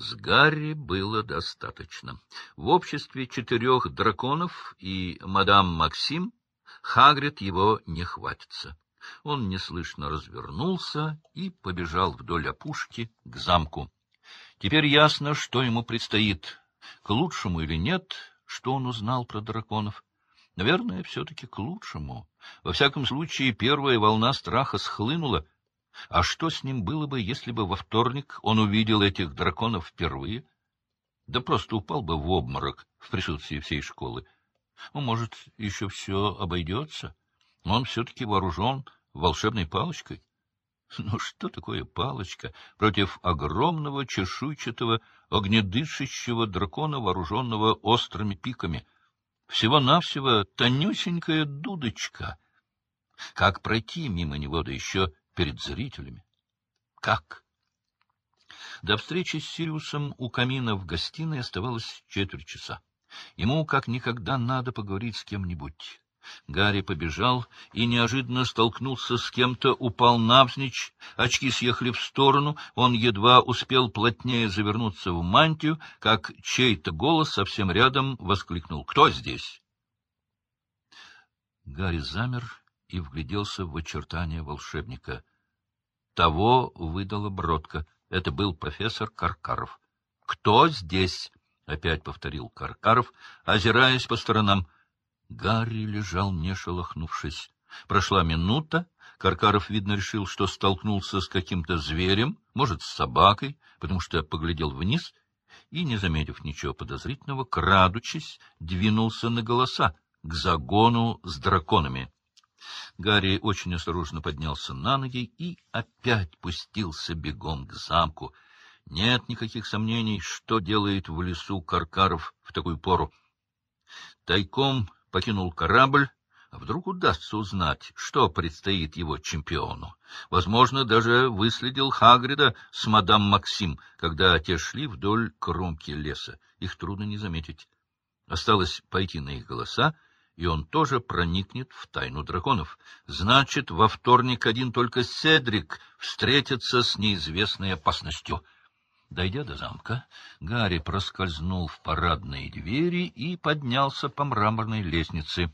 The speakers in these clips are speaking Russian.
С Гарри было достаточно. В обществе четырех драконов и мадам Максим Хагрид его не хватится. Он неслышно развернулся и побежал вдоль опушки к замку. Теперь ясно, что ему предстоит. К лучшему или нет, что он узнал про драконов. Наверное, все-таки к лучшему. Во всяком случае, первая волна страха схлынула. А что с ним было бы, если бы во вторник он увидел этих драконов впервые? Да просто упал бы в обморок в присутствии всей школы. Ну, может, еще все обойдется? Он все-таки вооружен волшебной палочкой. Ну, что такое палочка против огромного чешуйчатого огнедышащего дракона, вооруженного острыми пиками? Всего-навсего тонюсенькая дудочка. Как пройти мимо него, да еще перед зрителями? Как? До встречи с Сириусом у камина в гостиной оставалось четверть часа. Ему как никогда надо поговорить с кем-нибудь. Гарри побежал и неожиданно столкнулся с кем-то, упал навзничь, очки съехали в сторону, он едва успел плотнее завернуться в мантию, как чей-то голос совсем рядом воскликнул «Кто здесь?». Гарри замер и вгляделся в очертания волшебника. Того выдала бродка. Это был профессор Каркаров. «Кто здесь?» — опять повторил Каркаров, озираясь по сторонам. Гарри лежал, не шелохнувшись. Прошла минута. Каркаров, видно, решил, что столкнулся с каким-то зверем, может, с собакой, потому что поглядел вниз и, не заметив ничего подозрительного, крадучись, двинулся на голоса к загону с драконами. Гарри очень осторожно поднялся на ноги и опять пустился бегом к замку. Нет никаких сомнений, что делает в лесу Каркаров в такую пору. Тайком покинул корабль, а вдруг удастся узнать, что предстоит его чемпиону. Возможно, даже выследил Хагрида с мадам Максим, когда те шли вдоль кромки леса. Их трудно не заметить. Осталось пойти на их голоса, и он тоже проникнет в тайну драконов. Значит, во вторник один только Седрик встретится с неизвестной опасностью — Дойдя до замка, Гарри проскользнул в парадные двери и поднялся по мраморной лестнице.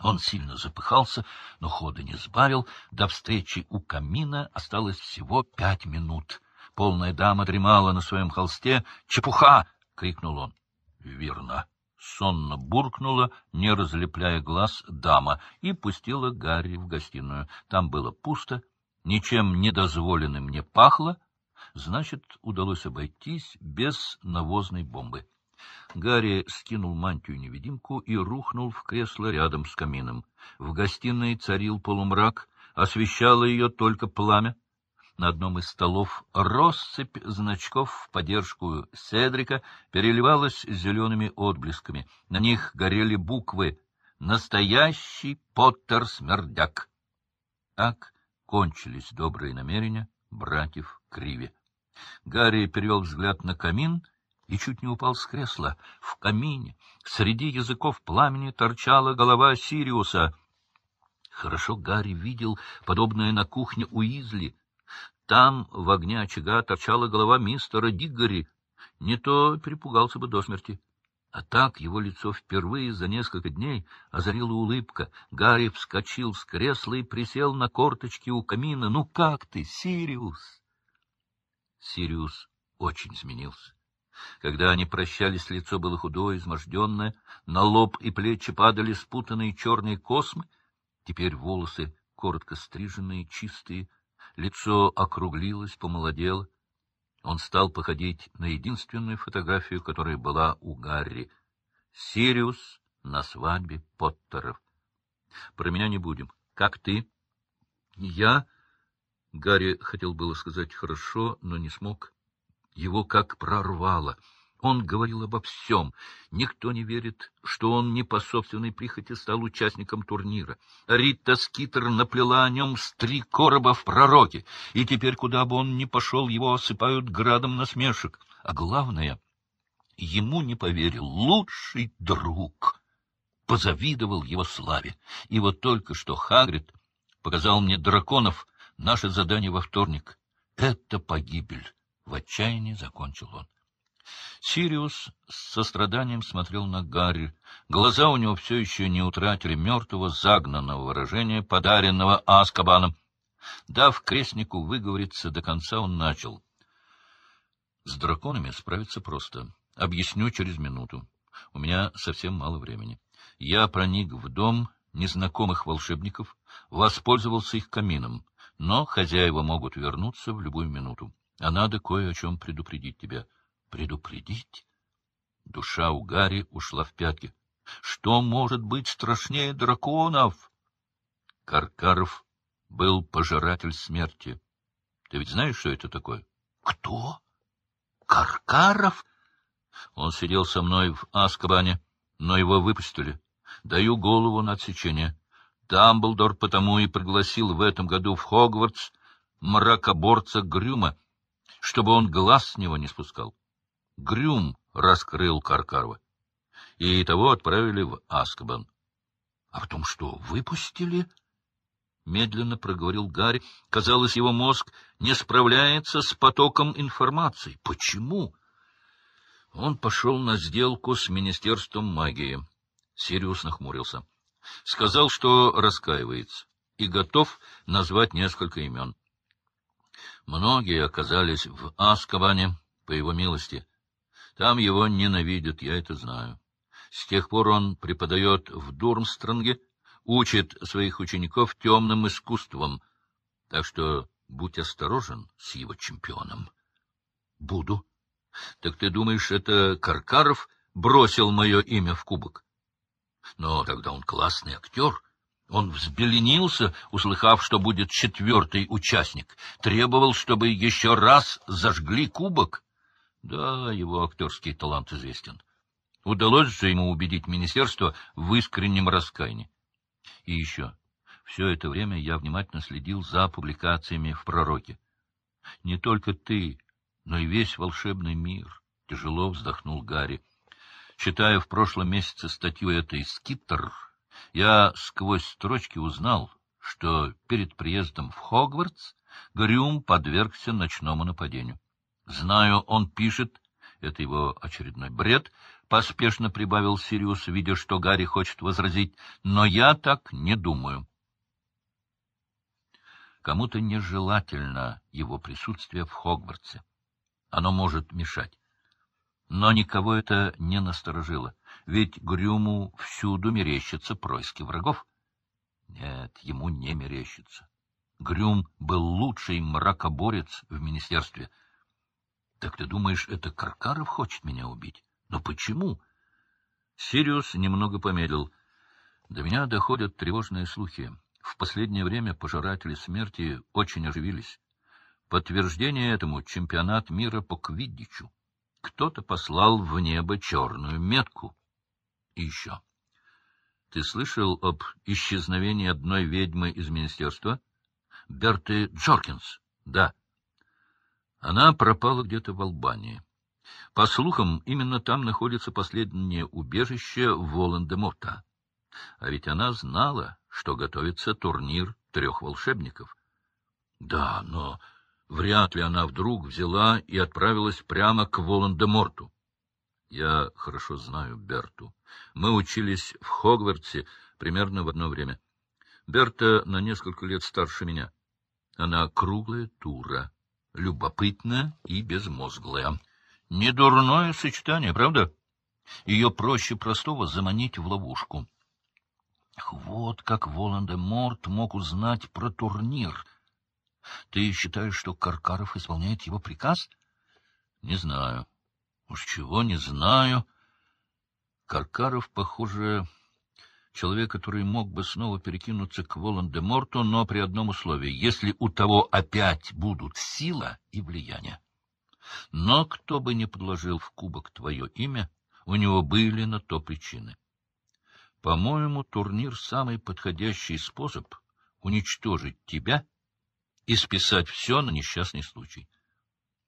Он сильно запыхался, но хода не сбавил. До встречи у камина осталось всего пять минут. Полная дама дремала на своем холсте. «Чепуха!» — крикнул он. «Верно!» — сонно буркнула, не разлепляя глаз, дама, и пустила Гарри в гостиную. Там было пусто, ничем недозволенным не пахло, Значит, удалось обойтись без навозной бомбы. Гарри скинул мантию-невидимку и рухнул в кресло рядом с камином. В гостиной царил полумрак, освещало ее только пламя. На одном из столов россыпь значков в поддержку Седрика переливалась зелеными отблесками. На них горели буквы «Настоящий Поттер-смердяк». Так кончились добрые намерения братьев Криви. Гарри перевел взгляд на камин и чуть не упал с кресла. В камине среди языков пламени торчала голова Сириуса. Хорошо Гарри видел подобное на кухне у Изли. Там в огне очага торчала голова мистера Диггори. Не то перепугался бы до смерти. А так его лицо впервые за несколько дней озарила улыбка. Гарри вскочил с кресла и присел на корточки у камина. — Ну как ты, Сириус? Сириус очень изменился. Когда они прощались, лицо было худое, изможденное, на лоб и плечи падали спутанные черные космы, теперь волосы коротко стриженные, чистые, лицо округлилось, помолодело. Он стал походить на единственную фотографию, которая была у Гарри. Сириус на свадьбе Поттеров. Про меня не будем. Как ты? Я Гарри хотел было сказать «хорошо», но не смог. Его как прорвало. Он говорил обо всем. Никто не верит, что он не по собственной прихоти стал участником турнира. Рита Скитер наплела о нем с три короба в пророке, и теперь, куда бы он ни пошел, его осыпают градом насмешек. А главное, ему не поверил лучший друг. Позавидовал его славе. И вот только что Хагрид показал мне драконов — Наше задание во вторник — это погибель. — в отчаянии закончил он. Сириус с состраданием смотрел на Гарри. Глаза у него все еще не утратили мертвого, загнанного выражения, подаренного Аскабаном. Дав крестнику выговориться до конца, он начал. — С драконами справиться просто. Объясню через минуту. У меня совсем мало времени. Я проник в дом незнакомых волшебников, воспользовался их камином, но хозяева могут вернуться в любую минуту. А надо кое о чем предупредить тебя. Предупредить? Душа у Гарри ушла в пятки. Что может быть страшнее драконов? Каркаров был пожиратель смерти. Ты ведь знаешь, что это такое? Кто? Каркаров? Он сидел со мной в Аскабане, но его выпустили. Даю голову на отсечение. Дамблдор потому и пригласил в этом году в Хогвартс мракоборца Грюма, чтобы он глаз с него не спускал. Грюм раскрыл Каркарова, и того отправили в Аскабан. — А потом что, выпустили? — медленно проговорил Гарри. Казалось, его мозг не справляется с потоком информации. Почему? Он пошел на сделку с Министерством магии. Сириус нахмурился. Сказал, что раскаивается и готов назвать несколько имен. Многие оказались в Аскабане по его милости. Там его ненавидят, я это знаю. С тех пор он преподает в Дурмстранге, учит своих учеников темным искусствам. Так что будь осторожен с его чемпионом. — Буду. — Так ты думаешь, это Каркаров бросил мое имя в кубок? Но тогда он классный актер. Он взбеленился, услыхав, что будет четвертый участник. Требовал, чтобы еще раз зажгли кубок. Да, его актерский талант известен. Удалось же ему убедить министерство в искреннем раскаянии. И еще. Все это время я внимательно следил за публикациями в «Пророке». Не только ты, но и весь волшебный мир. Тяжело вздохнул Гарри. Читая в прошлом месяце статью этой «Скиттер», я сквозь строчки узнал, что перед приездом в Хогвартс Грюм подвергся ночному нападению. Знаю, он пишет, это его очередной бред, поспешно прибавил Сириус, видя, что Гарри хочет возразить, но я так не думаю. Кому-то нежелательно его присутствие в Хогвартсе. Оно может мешать. Но никого это не насторожило, ведь Грюму всюду мерещатся происки врагов. Нет, ему не мерещится. Грюм был лучший мракоборец в министерстве. Так ты думаешь, это Каркаров хочет меня убить? Но почему? Сириус немного помедлил. До меня доходят тревожные слухи. В последнее время пожиратели смерти очень оживились. Подтверждение этому — чемпионат мира по квиддичу кто-то послал в небо черную метку. И еще. Ты слышал об исчезновении одной ведьмы из министерства? Берты Джоркинс. Да. Она пропала где-то в Албании. По слухам, именно там находится последнее убежище Волан-де-Морта. А ведь она знала, что готовится турнир трех волшебников. Да, но Вряд ли она вдруг взяла и отправилась прямо к Волан-де-Морту. Я хорошо знаю Берту. Мы учились в Хогвартсе примерно в одно время. Берта на несколько лет старше меня. Она круглая тура, любопытная и безмозглая. Недурное сочетание, правда? Ее проще простого заманить в ловушку. Вот как Волан-де-Морт мог узнать про турнир — ты считаешь, что Каркаров исполняет его приказ? Не знаю. Уж чего не знаю. Каркаров, похоже, человек, который мог бы снова перекинуться к Волан-де-Морту, но при одном условии, если у того опять будут сила и влияние. Но кто бы ни подложил в кубок твое имя, у него были на то причины. По-моему, турнир — самый подходящий способ уничтожить тебя и списать все на несчастный случай.